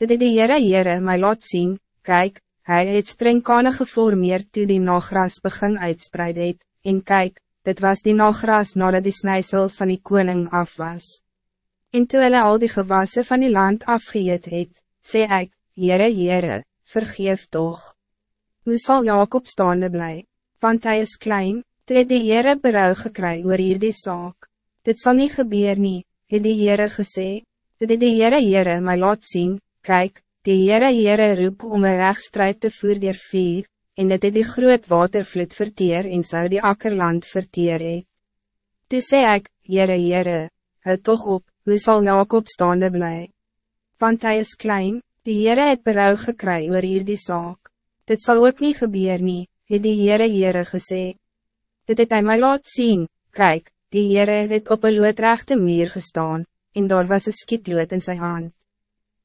Dit het die Heere Heere my laat zien, kijk, hij het springkane geformeerd toe die nagras begin uitspreid het, en kijk, dit was die nagras nadat die snijsels van die koning af was. En toe hulle al die gewassen van die land afgeëet het, sê ek, Heere Heere, vergeef toch. Hoe zal Jacob staande blij? Want hij is klein, toe het die Heere berouw gekry oor hierdie saak. Dit zal niet gebeuren, nie, het die Heere gesê, dit het die Heere Heere my laat zien, Kijk, die Heere Heere roep om een rechtstrijd te voer dier vier, en dit het die groot watervloed verteer en zou die akkerland verteer het. Toe sê ek, Heere Heere, hou toch op, hoe zal Jacob staande bly? Want hij is klein, die Heere het berouw gekry oor hier die saak. Dit zal ook niet gebeuren, nie, het die Heere Heere gesê. Dit het hy my laat zien, kijk, die Heere het op een loodrechte meer gestaan, en daar was een skietlood in zijn hand.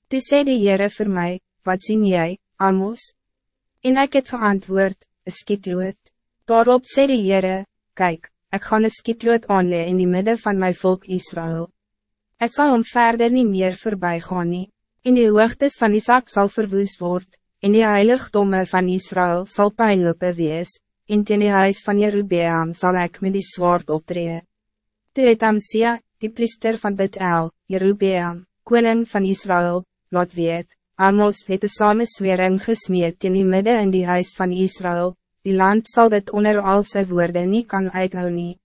Toe sê die Heere vir my, wat zien jij, Amos? En ek het geantwoord, een skietlood. Daarop sê die Heere, kijk, ik ga een skietlood aanlee in die midden van mijn volk Israël. Ik zal om verder niet meer voorbij gaan nie, en die hoogtes van Isaac zal verwoes worden, en die heiligdomme van Israël zal pijnlope wees, en ten die huis van Jerubeam zal ik met die zwaard optreden. Toe het Amsia, die priester van Bethel, Jerubeam, koning van Israël, laat weet, Amos het een samenswering gesmeed in die midden in die huis van Israël, die land zal dit onder al sy woorden niet kan uithou nie.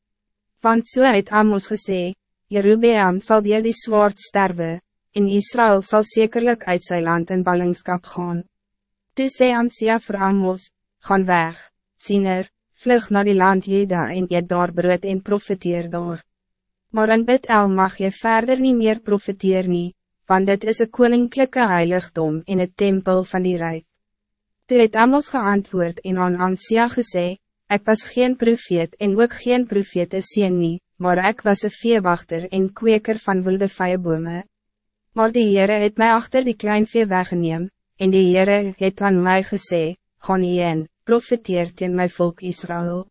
Want so het Amos gesê, Jerubeam zal dier die zwaard sterven, en Israël zal zekerlijk uit zijn land in ballingskap gaan. Toe sê Amsia vir Amos, gaan weg, siener, vlug naar die land Jeda en eet daar brood en profiteer daar. Maar in Bethel mag je verder niet meer profiteer nie, want dit is een koninklijke heiligdom in het tempel van die Rijk. Toe het Amos geantwoord en aan Ansia gesê, ik was geen profeet en ook geen profeet is nie, maar ik was een veewachter en kweker van wilde vijenbome. Maar die Heere het mij achter die klein vee weggeneem, en die Heere het aan mij gesê, gaan heen, profeteer teen my volk Israël.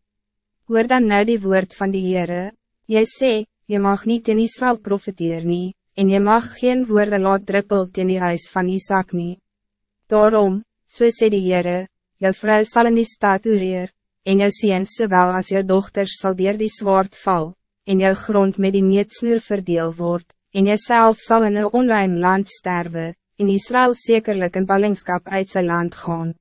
Hoor dan nou die woord van die Heere, jy sê, je mag niet in Israël profeteer nie, en je mag geen woorden laat druppel teen die huis van Isaac nie. Daarom, so sê die Heere, jou vrou sal in die stad ureer, en jou seens sowel as jou dochters sal dier die zwaard val, en jou grond met die meetsnoer verdeel word, en jezelf zal in een onrein land sterven, en Israël zekerlijk in ballingskap uit zijn land gaan.